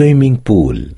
swimming pool.